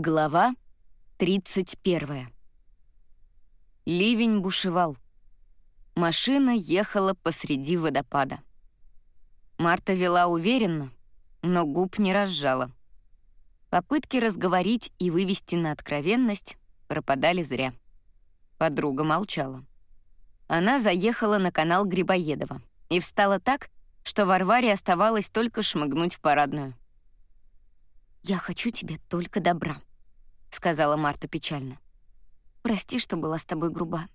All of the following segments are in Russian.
Глава 31. Ливень бушевал. Машина ехала посреди водопада. Марта вела уверенно, но губ не разжала. Попытки разговорить и вывести на откровенность пропадали зря. Подруга молчала. Она заехала на канал Грибоедова и встала так, что Варваре оставалось только шмыгнуть в парадную. «Я хочу тебе только добра», — сказала Марта печально. «Прости, что была с тобой груба.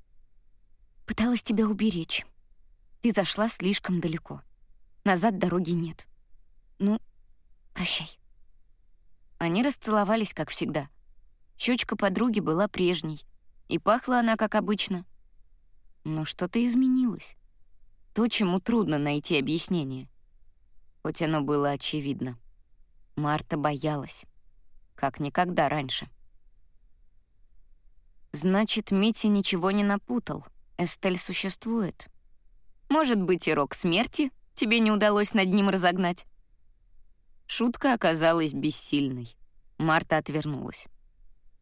Пыталась тебя уберечь. Ты зашла слишком далеко. Назад дороги нет. Ну, прощай». Они расцеловались, как всегда. Щечка подруги была прежней, и пахла она, как обычно. Но что-то изменилось. То, чему трудно найти объяснение. Хоть оно было очевидно. Марта боялась. Как никогда раньше. Значит, Митя ничего не напутал. Эстель существует. Может быть, и рок смерти тебе не удалось над ним разогнать? Шутка оказалась бессильной. Марта отвернулась.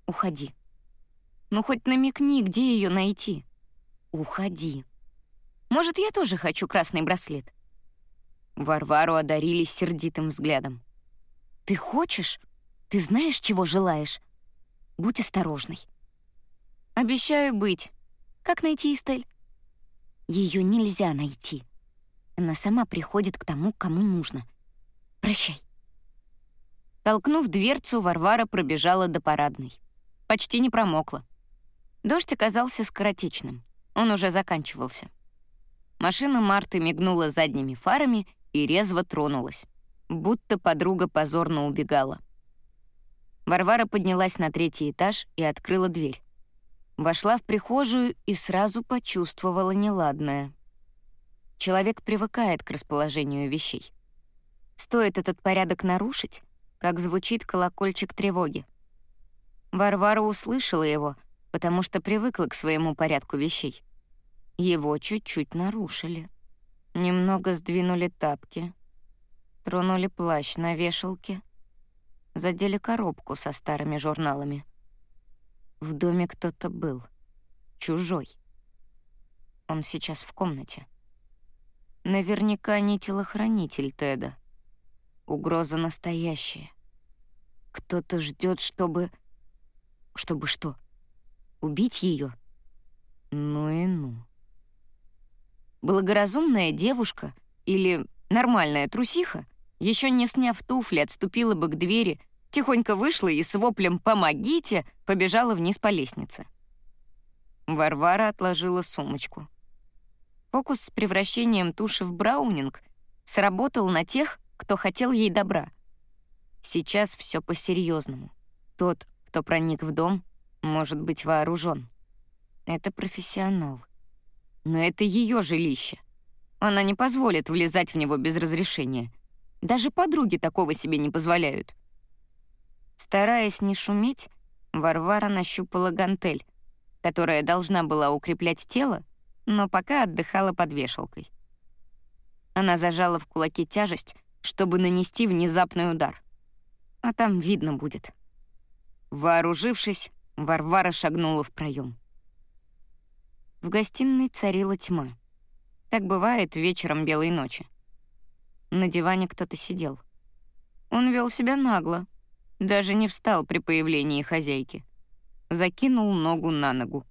«Уходи. Ну, хоть намекни, где ее найти. Уходи. Может, я тоже хочу красный браслет?» Варвару одарили сердитым взглядом. «Ты хочешь? Ты знаешь, чего желаешь? Будь осторожной». «Обещаю быть. Как найти Эстель?» Ее нельзя найти. Она сама приходит к тому, кому нужно. Прощай». Толкнув дверцу, Варвара пробежала до парадной. Почти не промокла. Дождь оказался скоротечным. Он уже заканчивался. Машина Марты мигнула задними фарами и резво тронулась, будто подруга позорно убегала. Варвара поднялась на третий этаж и открыла дверь. Вошла в прихожую и сразу почувствовала неладное. Человек привыкает к расположению вещей. Стоит этот порядок нарушить, как звучит колокольчик тревоги. Варвара услышала его, потому что привыкла к своему порядку вещей. Его чуть-чуть нарушили. Немного сдвинули тапки, тронули плащ на вешалке, задели коробку со старыми журналами. В доме кто-то был. Чужой. Он сейчас в комнате. Наверняка не телохранитель Теда. Угроза настоящая. Кто-то ждет, чтобы... Чтобы что? Убить ее? Ну и ну. Благоразумная девушка или нормальная трусиха, еще не сняв туфли, отступила бы к двери, тихонько вышла и с воплем «Помогите!» побежала вниз по лестнице. Варвара отложила сумочку. Фокус с превращением туши в браунинг сработал на тех, кто хотел ей добра. Сейчас все по-серьезному. Тот, кто проник в дом, может быть вооружен. Это профессионал. Но это ее жилище. Она не позволит влезать в него без разрешения. Даже подруги такого себе не позволяют. Стараясь не шуметь, Варвара нащупала гантель, которая должна была укреплять тело, но пока отдыхала под вешалкой. Она зажала в кулаке тяжесть, чтобы нанести внезапный удар. А там видно будет. Вооружившись, Варвара шагнула в проем. В гостиной царила тьма. Так бывает вечером белой ночи. На диване кто-то сидел. Он вел себя нагло, даже не встал при появлении хозяйки. Закинул ногу на ногу.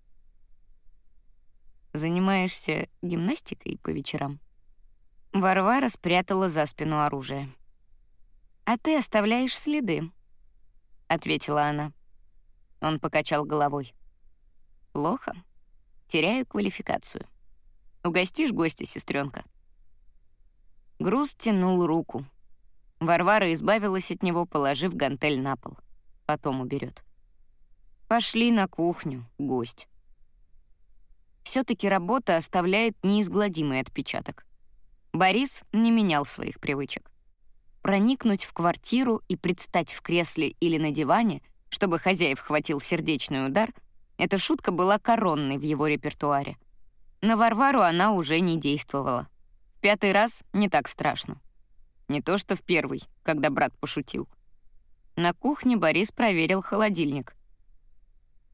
«Занимаешься гимнастикой по вечерам?» Варвара спрятала за спину оружие. «А ты оставляешь следы», — ответила она. Он покачал головой. «Плохо. Теряю квалификацию. Угостишь гостя, сестренка. Груз тянул руку. Варвара избавилась от него, положив гантель на пол. Потом уберет. Пошли на кухню, гость. все таки работа оставляет неизгладимый отпечаток. Борис не менял своих привычек. Проникнуть в квартиру и предстать в кресле или на диване, чтобы хозяев хватил сердечный удар, эта шутка была коронной в его репертуаре. На Варвару она уже не действовала. Пятый раз не так страшно. Не то что в первый, когда брат пошутил. На кухне Борис проверил холодильник.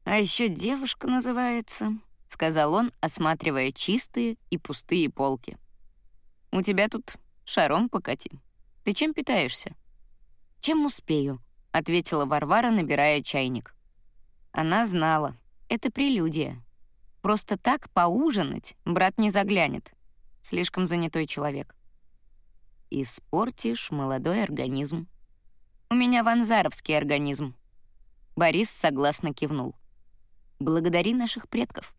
«А еще девушка называется», — сказал он, осматривая чистые и пустые полки. «У тебя тут шаром покати. Ты чем питаешься?» «Чем успею», — ответила Варвара, набирая чайник. Она знала. Это прелюдия. Просто так поужинать брат не заглянет. Слишком занятой человек. Испортишь молодой организм. У меня ванзаровский организм. Борис согласно кивнул. Благодари наших предков.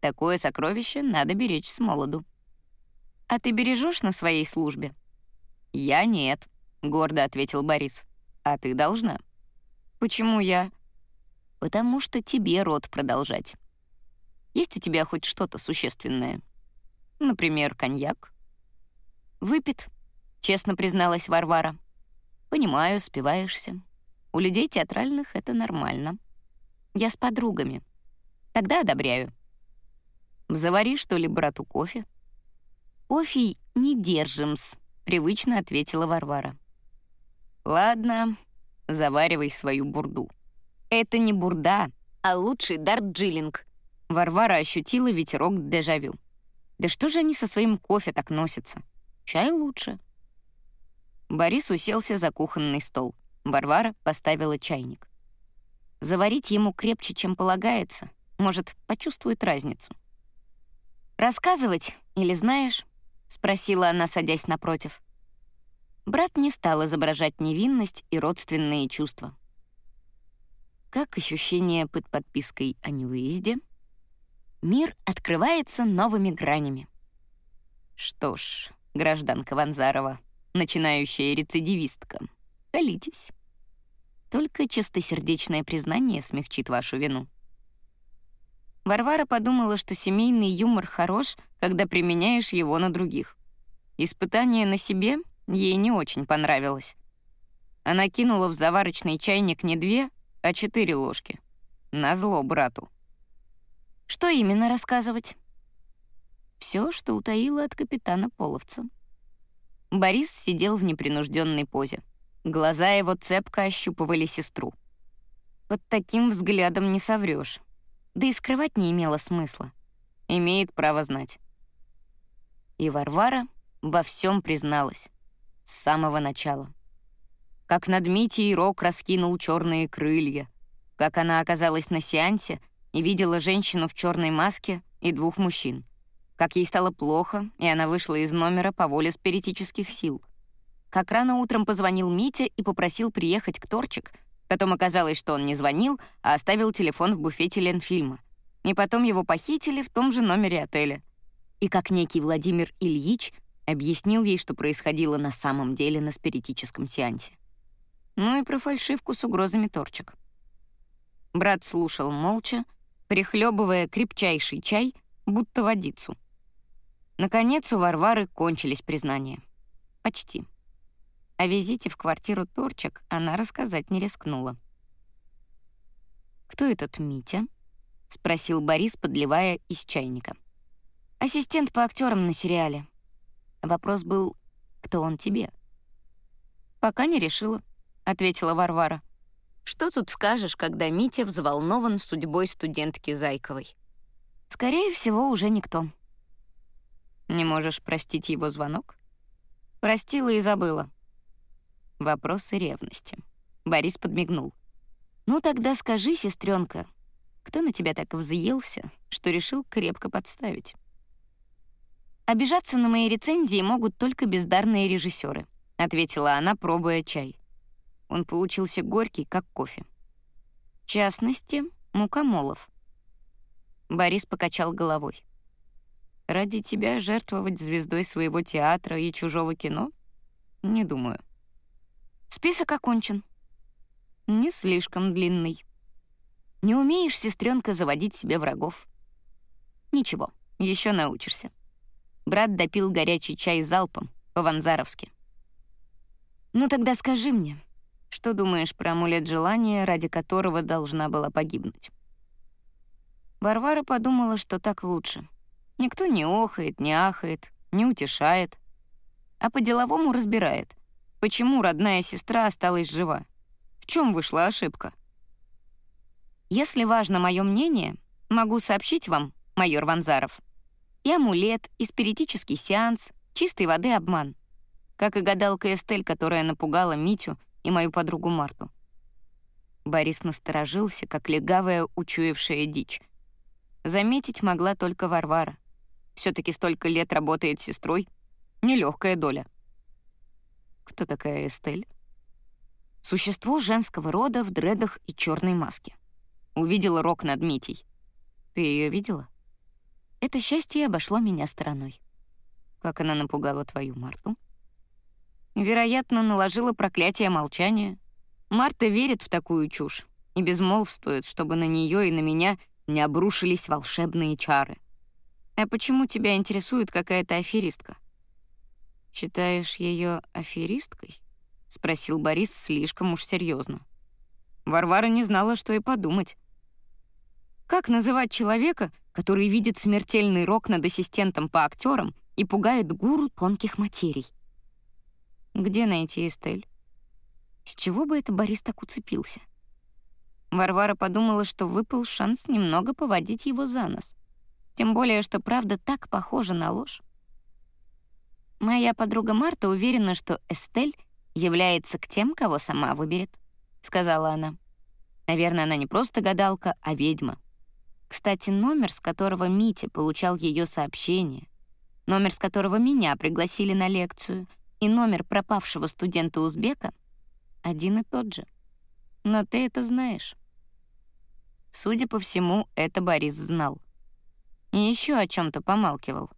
Такое сокровище надо беречь с молоду. А ты бережешь на своей службе? Я нет, гордо ответил Борис. А ты должна. Почему я? Потому что тебе род продолжать. Есть у тебя хоть что-то существенное? Например, коньяк? Выпит, честно призналась Варвара. Понимаю, спиваешься. У людей театральных это нормально. Я с подругами. Тогда одобряю. Завари, что ли, брату кофе? Кофе не держим-с, привычно ответила Варвара. Ладно, заваривай свою бурду. Это не бурда, а лучший дарджилинг. Варвара ощутила ветерок дежавю. Да что же они со своим кофе так носятся? Чай лучше. Борис уселся за кухонный стол. Варвара поставила чайник. Заварить ему крепче, чем полагается. Может, почувствует разницу. «Рассказывать или знаешь?» — спросила она, садясь напротив. Брат не стал изображать невинность и родственные чувства. Как ощущение под подпиской о невыезде? Мир открывается новыми гранями. Что ж, гражданка Ванзарова, начинающая рецидивистка, колитесь. Только чистосердечное признание смягчит вашу вину. Варвара подумала, что семейный юмор хорош, когда применяешь его на других. Испытание на себе ей не очень понравилось. Она кинула в заварочный чайник не две, а четыре ложки. Назло брату. Что именно рассказывать? Все, что утаила от капитана Половца. Борис сидел в непринужденной позе. Глаза его цепко ощупывали сестру. Под таким взглядом не соврешь. Да и скрывать не имело смысла. Имеет право знать. И Варвара во всем призналась. С самого начала как над Митей Рок раскинул черные крылья, как она оказалась на сеансе и видела женщину в черной маске и двух мужчин, как ей стало плохо, и она вышла из номера по воле спиритических сил, как рано утром позвонил Митя и попросил приехать к Торчик, потом оказалось, что он не звонил, а оставил телефон в буфете Ленфильма, и потом его похитили в том же номере отеля, и как некий Владимир Ильич объяснил ей, что происходило на самом деле на спиритическом сеансе. Ну и про фальшивку с угрозами торчек. Брат слушал молча, прихлебывая крепчайший чай, будто водицу. Наконец у Варвары кончились признания. Почти. О визите в квартиру торчек она рассказать не рискнула. «Кто этот Митя?» — спросил Борис, подливая из чайника. «Ассистент по актерам на сериале». Вопрос был, кто он тебе? «Пока не решила», — ответила Варвара. «Что тут скажешь, когда Митя взволнован судьбой студентки Зайковой?» «Скорее всего, уже никто». «Не можешь простить его звонок?» «Простила и забыла». Вопросы ревности. Борис подмигнул. «Ну тогда скажи, сестренка, кто на тебя так взъелся, что решил крепко подставить?» «Обижаться на мои рецензии могут только бездарные режиссеры», — ответила она, пробуя чай. Он получился горький, как кофе. В частности, мукомолов. Борис покачал головой. «Ради тебя жертвовать звездой своего театра и чужого кино? Не думаю». «Список окончен». «Не слишком длинный». «Не умеешь, сестренка, заводить себе врагов». «Ничего, еще научишься». Брат допил горячий чай залпом, по-ванзаровски. «Ну тогда скажи мне, что думаешь про амулет желания, ради которого должна была погибнуть?» Варвара подумала, что так лучше. Никто не охает, не ахает, не утешает, а по-деловому разбирает, почему родная сестра осталась жива, В чем вышла ошибка? Если важно мое мнение, могу сообщить вам, майор Ванзаров. И амулет, и спиритический сеанс, чистой воды обман. Как и гадалка Эстель, которая напугала Митю и мою подругу Марту. Борис насторожился, как легавая, учуявшая дичь. Заметить могла только Варвара. Все таки столько лет работает сестрой. Нелегкая доля. Кто такая Эстель? Существо женского рода в дредах и черной маске. Увидела рок над Митей. Ты ее видела? Это счастье обошло меня стороной. Как она напугала твою Марту? Вероятно, наложила проклятие молчания. Марта верит в такую чушь и безмолвствует, чтобы на нее и на меня не обрушились волшебные чары. А почему тебя интересует какая-то аферистка? Считаешь ее аферисткой? спросил Борис слишком уж серьезно. Варвара не знала, что и подумать. Как называть человека, который видит смертельный рок над ассистентом по актерам и пугает гуру тонких материй? Где найти Эстель? С чего бы это Борис так уцепился? Варвара подумала, что выпал шанс немного поводить его за нос. Тем более, что правда так похожа на ложь. Моя подруга Марта уверена, что Эстель является к тем, кого сама выберет, — сказала она. Наверное, она не просто гадалка, а ведьма. Кстати, номер, с которого Митя получал ее сообщение, номер, с которого меня пригласили на лекцию, и номер пропавшего студента-узбека — один и тот же. Но ты это знаешь. Судя по всему, это Борис знал. И еще о чем то помалкивал.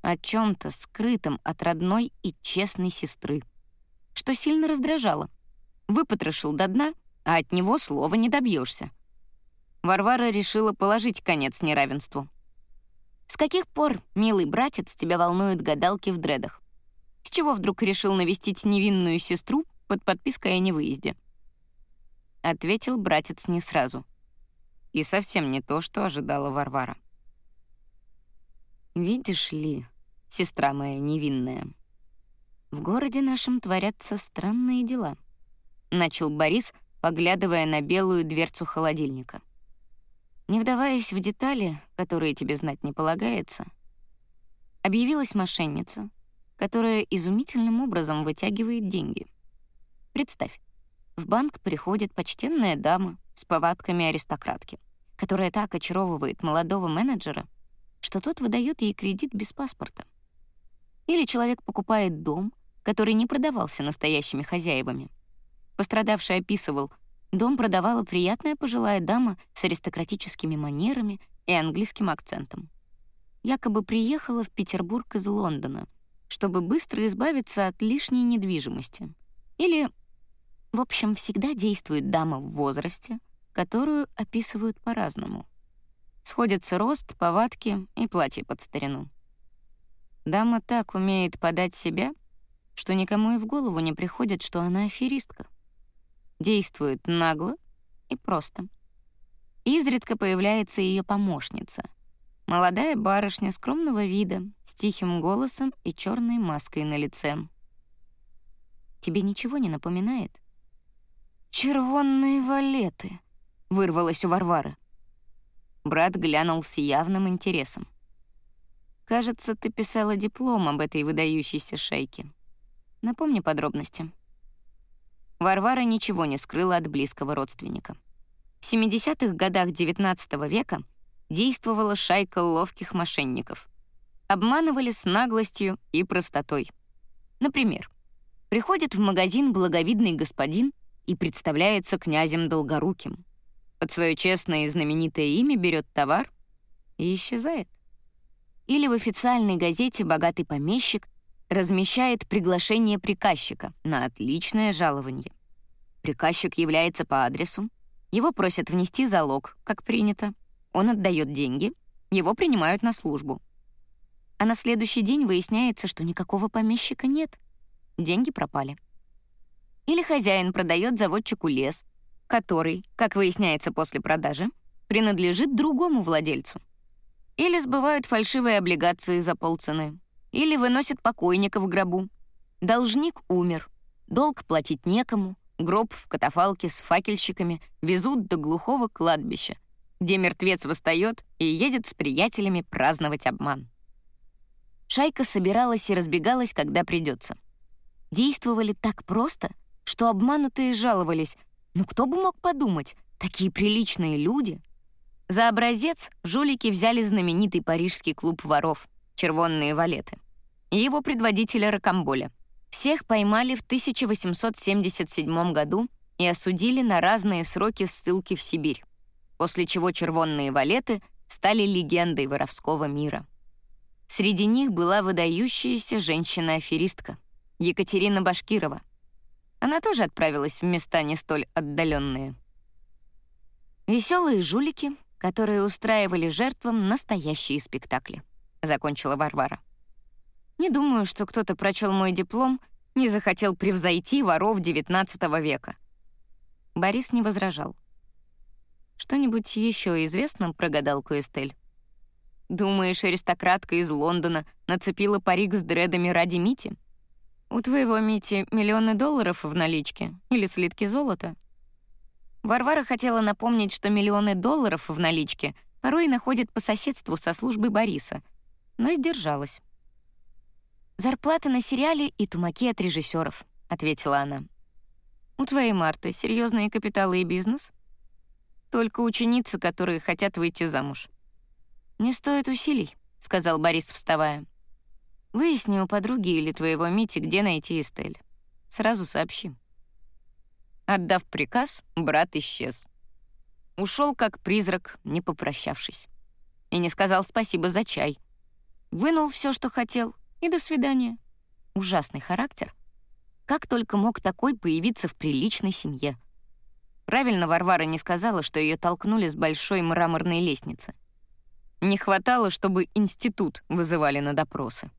О чем то скрытом от родной и честной сестры. Что сильно раздражало. Выпотрошил до дна, а от него слова не добьешься. Варвара решила положить конец неравенству. «С каких пор, милый братец, тебя волнуют гадалки в дредах? С чего вдруг решил навестить невинную сестру под подпиской о невыезде?» Ответил братец не сразу. И совсем не то, что ожидала Варвара. «Видишь ли, сестра моя невинная, в городе нашем творятся странные дела», — начал Борис, поглядывая на белую дверцу холодильника. Не вдаваясь в детали, которые тебе знать не полагается, объявилась мошенница, которая изумительным образом вытягивает деньги. Представь, в банк приходит почтенная дама с повадками аристократки, которая так очаровывает молодого менеджера, что тот выдает ей кредит без паспорта. Или человек покупает дом, который не продавался настоящими хозяевами. Пострадавший описывал, Дом продавала приятная пожилая дама с аристократическими манерами и английским акцентом. Якобы приехала в Петербург из Лондона, чтобы быстро избавиться от лишней недвижимости. Или, в общем, всегда действует дама в возрасте, которую описывают по-разному. Сходятся рост, повадки и платье под старину. Дама так умеет подать себя, что никому и в голову не приходит, что она аферистка действует нагло и просто. Изредка появляется ее помощница. Молодая барышня скромного вида, с тихим голосом и черной маской на лице. Тебе ничего не напоминает? «Червонные валеты», — вырвалось у Варвары. Брат глянул с явным интересом. «Кажется, ты писала диплом об этой выдающейся шейке. Напомни подробности». Варвара ничего не скрыла от близкого родственника. В 70-х годах XIX века действовала шайка ловких мошенников. Обманывали с наглостью и простотой. Например, приходит в магазин благовидный господин и представляется князем Долгоруким. Под свое честное и знаменитое имя берет товар и исчезает. Или в официальной газете богатый помещик размещает приглашение приказчика на отличное жалование. Приказчик является по адресу, его просят внести залог, как принято, он отдает деньги, его принимают на службу. А на следующий день выясняется, что никакого помещика нет, деньги пропали. Или хозяин продает заводчику лес, который, как выясняется после продажи, принадлежит другому владельцу. Или сбывают фальшивые облигации за полцены, или выносят покойника в гробу. Должник умер, долг платить некому, Гроб в катафалке с факельщиками везут до глухого кладбища, где мертвец восстает и едет с приятелями праздновать обман. Шайка собиралась и разбегалась, когда придется. Действовали так просто, что обманутые жаловались. Ну кто бы мог подумать, такие приличные люди. За образец жулики взяли знаменитый парижский клуб воров «Червонные валеты» и его предводителя Рокамболя. Всех поймали в 1877 году и осудили на разные сроки ссылки в Сибирь, после чего червонные валеты стали легендой воровского мира. Среди них была выдающаяся женщина-аферистка Екатерина Башкирова. Она тоже отправилась в места не столь отдаленные. Веселые жулики, которые устраивали жертвам настоящие спектакли, закончила Варвара. Не думаю, что кто-то прочел мой диплом, не захотел превзойти воров XIX века. Борис не возражал. Что-нибудь еще известно про гадалку Эстель? Думаешь, аристократка из Лондона нацепила парик с дредами ради Мити? У твоего Мити миллионы долларов в наличке или слитки золота? Варвара хотела напомнить, что миллионы долларов в наличке порой находят по соседству со службой Бориса, но сдержалась. «Зарплата на сериале и тумаки от режиссеров», — ответила она. «У твоей Марты серьезные капиталы и бизнес?» «Только ученицы, которые хотят выйти замуж». «Не стоит усилий», — сказал Борис, вставая. «Выясни у подруги или твоего Мити, где найти Эстель. Сразу сообщи». Отдав приказ, брат исчез. Ушел как призрак, не попрощавшись. И не сказал спасибо за чай. Вынул все, что хотел, и до свидания. Ужасный характер. Как только мог такой появиться в приличной семье? Правильно Варвара не сказала, что ее толкнули с большой мраморной лестницы. Не хватало, чтобы институт вызывали на допросы.